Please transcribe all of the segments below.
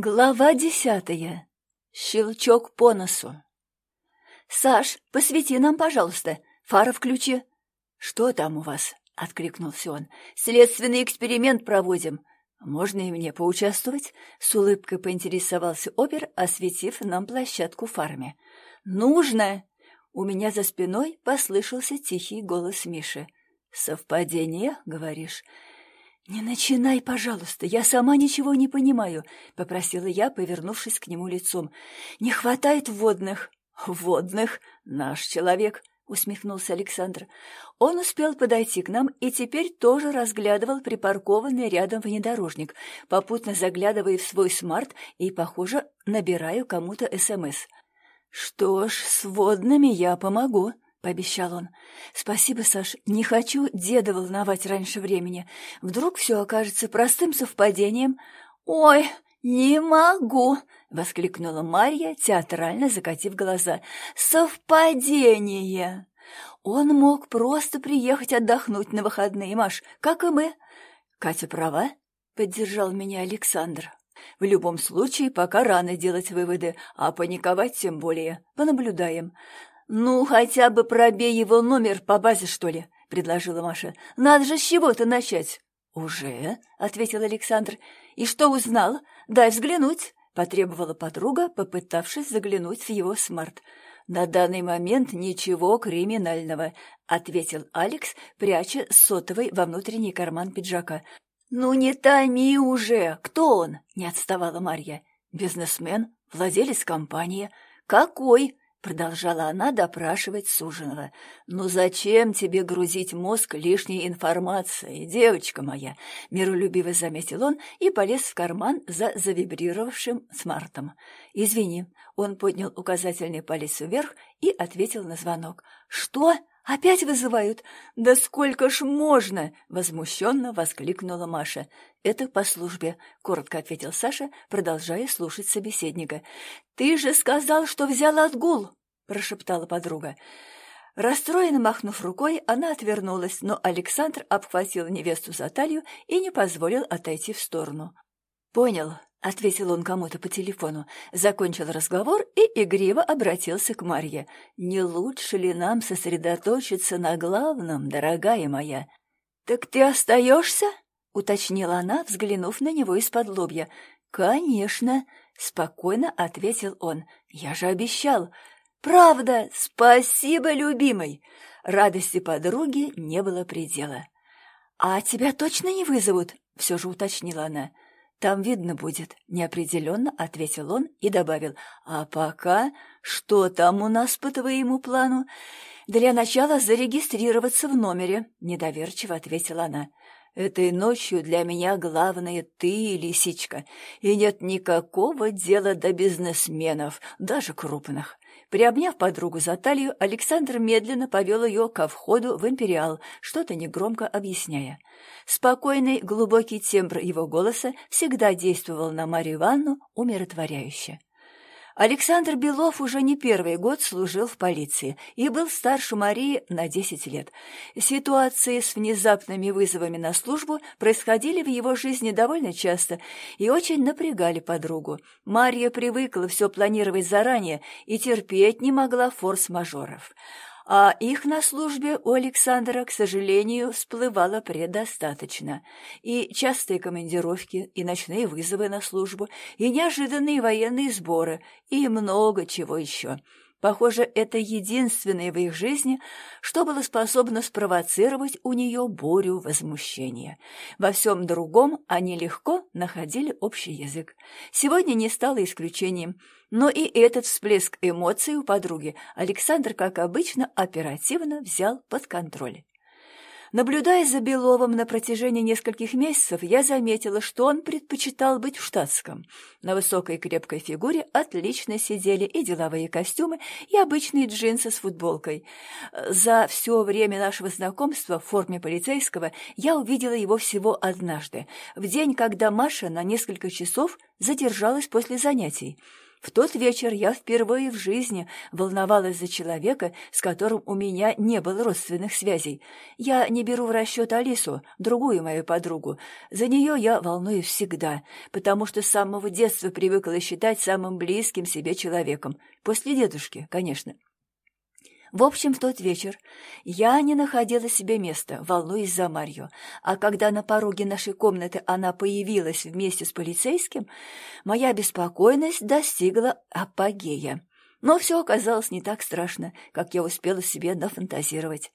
Глава десятая. Щелчок по носу. «Саш, посвети нам, пожалуйста. Фара включи». «Что там у вас?» — откликнулся он. «Следственный эксперимент проводим. Можно и мне поучаствовать?» С улыбкой поинтересовался опер, осветив нам площадку фарме. «Нужно!» У меня за спиной послышался тихий голос Миши. «Совпадение, говоришь?» «Не начинай, пожалуйста, я сама ничего не понимаю», — попросила я, повернувшись к нему лицом. «Не хватает водных». «Водных? Наш человек», — усмехнулся Александр. Он успел подойти к нам и теперь тоже разглядывал припаркованный рядом внедорожник, попутно заглядывая в свой смарт и, похоже, набираю кому-то СМС. «Что ж, с водными я помогу», — пообещал он. «Спасибо, Саш. Не хочу деда волновать раньше времени. Вдруг все окажется простым совпадением». «Ой, не могу!» — воскликнула Марья, театрально закатив глаза. «Совпадение!» «Он мог просто приехать отдохнуть на выходные, Маш, как и мы». «Катя права?» — поддержал меня Александр. «В любом случае, пока рано делать выводы, а паниковать тем более. Понаблюдаем. «Ну, хотя бы пробей его номер по базе, что ли», — предложила Маша. «Надо же с чего-то начать». «Уже?» — ответил Александр. «И что узнал? Дай взглянуть», — потребовала подруга, попытавшись заглянуть в его смарт. «На данный момент ничего криминального», — ответил Алекс, пряча сотовый во внутренний карман пиджака. «Ну не томи уже! Кто он?» — не отставала Марья. «Бизнесмен, владелец компании». «Какой?» Продолжала она допрашивать суженого. «Ну зачем тебе грузить мозг лишней информацией, девочка моя?» Миролюбиво заметил он и полез в карман за завибрировавшим смартом. «Извини». Он поднял указательный палец вверх и ответил на звонок. «Что? Опять вызывают? Да сколько ж можно?» Возмущенно воскликнула Маша. «Это по службе», — коротко ответил Саша, продолжая слушать собеседника. «Ты же сказал, что взял отгул!» — прошептала подруга. Расстроенно махнув рукой, она отвернулась, но Александр обхватил невесту за талию и не позволил отойти в сторону. «Понял», — ответил он кому-то по телефону, закончил разговор и игриво обратился к Марье. «Не лучше ли нам сосредоточиться на главном, дорогая моя?» «Так ты остаешься?» — уточнила она, взглянув на него из-под лобья. «Конечно», — спокойно ответил он. «Я же обещал». «Правда! Спасибо, любимый!» Радости подруги не было предела. «А тебя точно не вызовут?» — все же уточнила она. «Там видно будет», — неопределенно ответил он и добавил. «А пока что там у нас по твоему плану?» «Для начала зарегистрироваться в номере», — недоверчиво ответила она. Этой ночью для меня главное ты, лисичка, и нет никакого дела до бизнесменов, даже крупных. Приобняв подругу за талию, Александр медленно повел ее ко входу в «Империал», что-то негромко объясняя. Спокойный, глубокий тембр его голоса всегда действовал на Марию Ивановну умиротворяюще. Александр Белов уже не первый год служил в полиции и был старше Марии на 10 лет. Ситуации с внезапными вызовами на службу происходили в его жизни довольно часто и очень напрягали подругу. Мария привыкла все планировать заранее и терпеть не могла форс-мажоров а их на службе у Александра, к сожалению, всплывало предостаточно. И частые командировки, и ночные вызовы на службу, и неожиданные военные сборы, и много чего еще. Похоже, это единственное в их жизни, что было способно спровоцировать у нее бурю возмущения. Во всем другом они легко находили общий язык. Сегодня не стало исключением – но и этот всплеск эмоций у подруги Александр, как обычно, оперативно взял под контроль. Наблюдая за Беловым на протяжении нескольких месяцев, я заметила, что он предпочитал быть в штатском. На высокой крепкой фигуре отлично сидели и деловые костюмы, и обычные джинсы с футболкой. За все время нашего знакомства в форме полицейского я увидела его всего однажды, в день, когда Маша на несколько часов задержалась после занятий. В тот вечер я впервые в жизни волновалась за человека, с которым у меня не было родственных связей. Я не беру в расчет Алису, другую мою подругу. За нее я волнуюсь всегда, потому что с самого детства привыкла считать самым близким себе человеком. После дедушки, конечно. В общем, в тот вечер я не находила себе места, волнуясь за Марью, а когда на пороге нашей комнаты она появилась вместе с полицейским, моя беспокойность достигла апогея. Но все оказалось не так страшно, как я успела себе нафантазировать.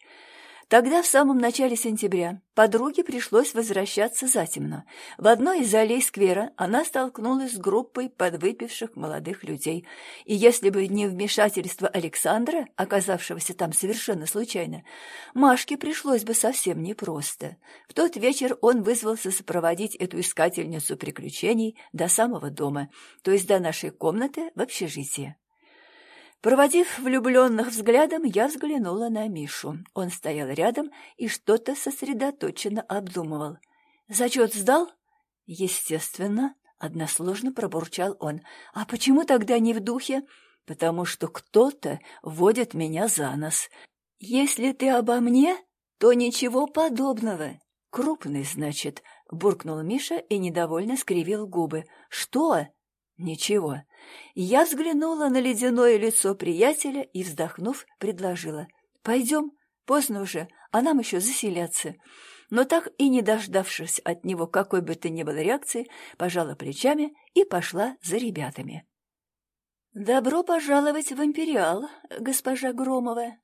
Тогда, в самом начале сентября, подруге пришлось возвращаться затемно. В одной из аллей сквера она столкнулась с группой подвыпивших молодых людей. И если бы не вмешательство Александра, оказавшегося там совершенно случайно, Машке пришлось бы совсем непросто. В тот вечер он вызвался сопроводить эту искательницу приключений до самого дома, то есть до нашей комнаты в общежитии. Проводив влюбленных взглядом, я взглянула на Мишу. Он стоял рядом и что-то сосредоточенно обдумывал. «Зачет сдал?» «Естественно», — односложно пробурчал он. «А почему тогда не в духе?» «Потому что кто-то водит меня за нос. Если ты обо мне, то ничего подобного». «Крупный, значит», — буркнул Миша и недовольно скривил губы. «Что?» «Ничего». Я взглянула на ледяное лицо приятеля и, вздохнув, предложила. «Пойдем, поздно уже, а нам еще заселяться». Но так и не дождавшись от него какой бы то ни было реакции, пожала плечами и пошла за ребятами. «Добро пожаловать в Империал, госпожа Громова!»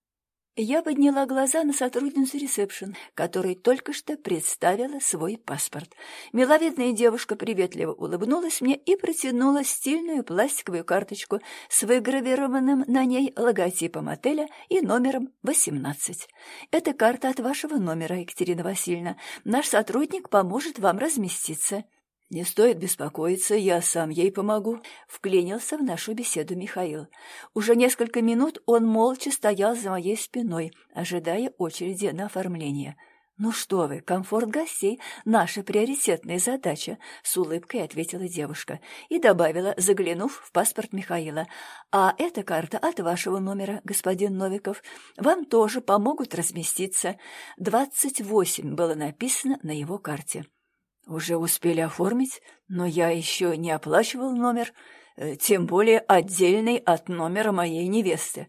Я подняла глаза на сотрудницу ресепшн, которой только что представила свой паспорт. Миловидная девушка приветливо улыбнулась мне и протянула стильную пластиковую карточку с выгравированным на ней логотипом отеля и номером 18. «Это карта от вашего номера, Екатерина Васильевна. Наш сотрудник поможет вам разместиться». «Не стоит беспокоиться, я сам ей помогу», — вклинился в нашу беседу Михаил. Уже несколько минут он молча стоял за моей спиной, ожидая очереди на оформление. «Ну что вы, комфорт гостей — наша приоритетная задача», — с улыбкой ответила девушка и добавила, заглянув в паспорт Михаила. «А эта карта от вашего номера, господин Новиков. Вам тоже помогут разместиться. Двадцать восемь было написано на его карте». Уже успели оформить, но я еще не оплачивал номер, э, тем более отдельный от номера моей невесты.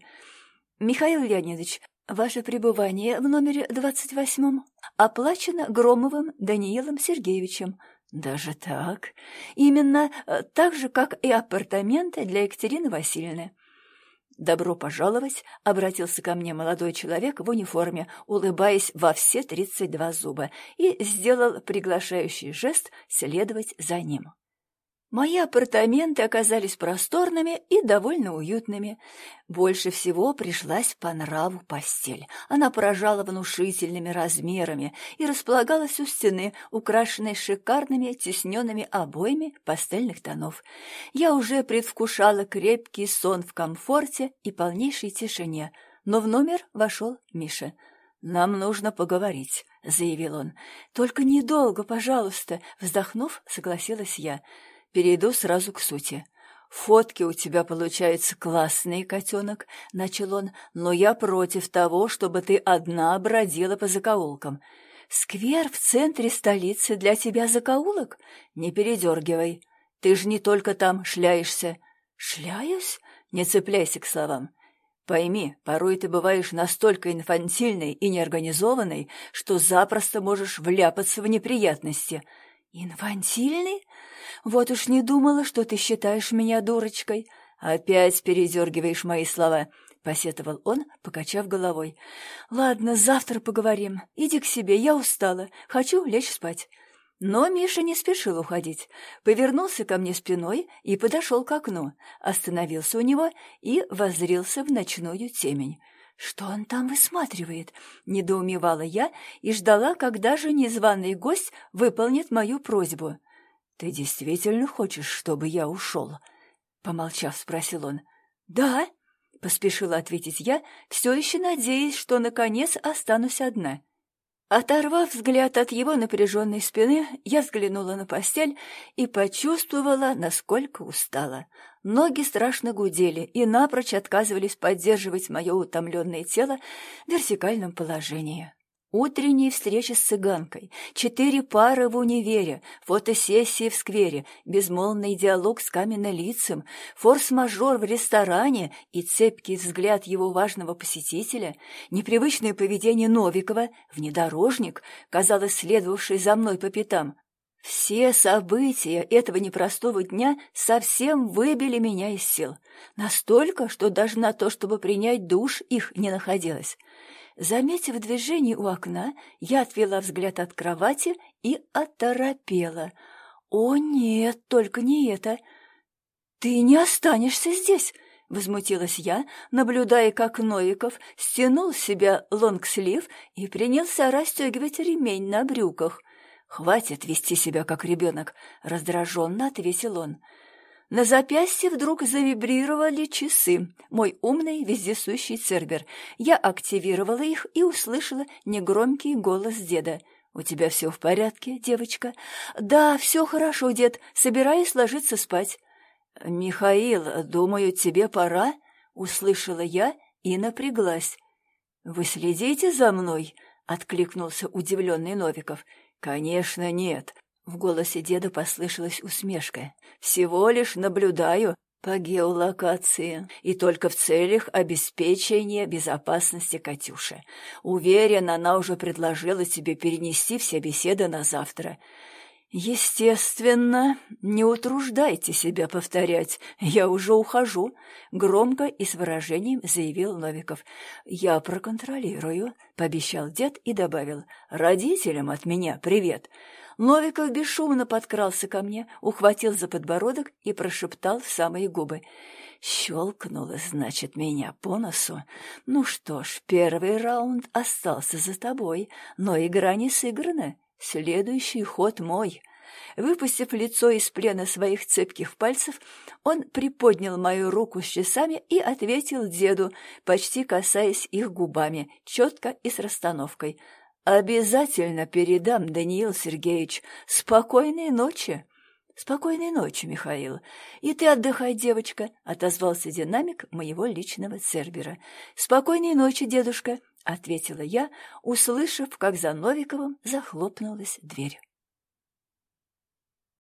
Михаил Леонидович, ваше пребывание в номере двадцать восьмом оплачено Громовым Даниилом Сергеевичем. Даже так? Именно э, так же, как и апартаменты для Екатерины Васильевны. «Добро пожаловать!» — обратился ко мне молодой человек в униформе, улыбаясь во все тридцать два зуба, и сделал приглашающий жест следовать за ним. Мои апартаменты оказались просторными и довольно уютными. Больше всего пришлась по нраву постель. Она поражала внушительными размерами и располагалась у стены, украшенной шикарными тесненными обоями пастельных тонов. Я уже предвкушала крепкий сон в комфорте и полнейшей тишине, но в номер вошел Миша. «Нам нужно поговорить», — заявил он. «Только недолго, пожалуйста», — вздохнув, согласилась я. Перейду сразу к сути. «Фотки у тебя получаются классные, котенок», — начал он, «но я против того, чтобы ты одна бродила по закоулкам. Сквер в центре столицы для тебя закоулок? Не передергивай. Ты же не только там шляешься». «Шляюсь?» Не цепляйся к словам. Пойми, порой ты бываешь настолько инфантильной и неорганизованной, что запросто можешь вляпаться в неприятности. Инфантильный? Вот уж не думала, что ты считаешь меня дурочкой. Опять передергиваешь мои слова, — посетовал он, покачав головой. Ладно, завтра поговорим. Иди к себе, я устала. Хочу лечь спать. Но Миша не спешил уходить. Повернулся ко мне спиной и подошел к окну, остановился у него и воззрился в ночную темень. «Что он там высматривает?» — недоумевала я и ждала, когда же незваный гость выполнит мою просьбу. «Ты действительно хочешь, чтобы я ушел?» — помолчав, спросил он. «Да», — поспешила ответить я, все еще надеясь, что, наконец, останусь одна. Оторвав взгляд от его напряженной спины, я взглянула на постель и почувствовала, насколько устала. Ноги страшно гудели и напрочь отказывались поддерживать мое утомленное тело в вертикальном положении. Утренние встречи с цыганкой, четыре пары в универе, фотосессии в сквере, безмолвный диалог с каменнолицем, форс-мажор в ресторане и цепкий взгляд его важного посетителя, непривычное поведение Новикова, внедорожник, казалось, следовавший за мной по пятам. Все события этого непростого дня совсем выбили меня из сил. Настолько, что даже на то, чтобы принять душ, их не находилось. Заметив движение у окна, я отвела взгляд от кровати и оторопела. «О, нет, только не это! Ты не останешься здесь!» — возмутилась я, наблюдая, как Новиков стянул с себя лонгслив и принялся расстегивать ремень на брюках. «Хватит вести себя, как ребенок!» — раздраженно ответил он. На запястье вдруг завибрировали часы, мой умный вездесущий цербер. Я активировала их и услышала негромкий голос деда. «У тебя все в порядке, девочка?» «Да, все хорошо, дед. Собираюсь ложиться спать». «Михаил, думаю, тебе пора?» — услышала я и напряглась. «Вы следите за мной?» — откликнулся удивленный Новиков. «Конечно, нет. В голосе деда послышалась усмешка. «Всего лишь наблюдаю по геолокации, и только в целях обеспечения безопасности Катюши. Уверен, она уже предложила тебе перенести все беседы на завтра. «Естественно, не утруждайте себя повторять, я уже ухожу», — громко и с выражением заявил Новиков. «Я проконтролирую», — пообещал дед и добавил. «Родителям от меня привет». Новиков бесшумно подкрался ко мне, ухватил за подбородок и прошептал в самые губы. Щелкнуло, значит, меня по носу. Ну что ж, первый раунд остался за тобой, но игра не сыграна. Следующий ход мой. Выпустив лицо из плена своих цепких пальцев, он приподнял мою руку с часами и ответил деду, почти касаясь их губами, четко и с расстановкой. «Обязательно передам, Даниил Сергеевич. Спокойной ночи!» «Спокойной ночи, Михаил. И ты отдыхай, девочка», — отозвался динамик моего личного цербера. «Спокойной ночи, дедушка», — ответила я, услышав, как за Новиковым захлопнулась дверь.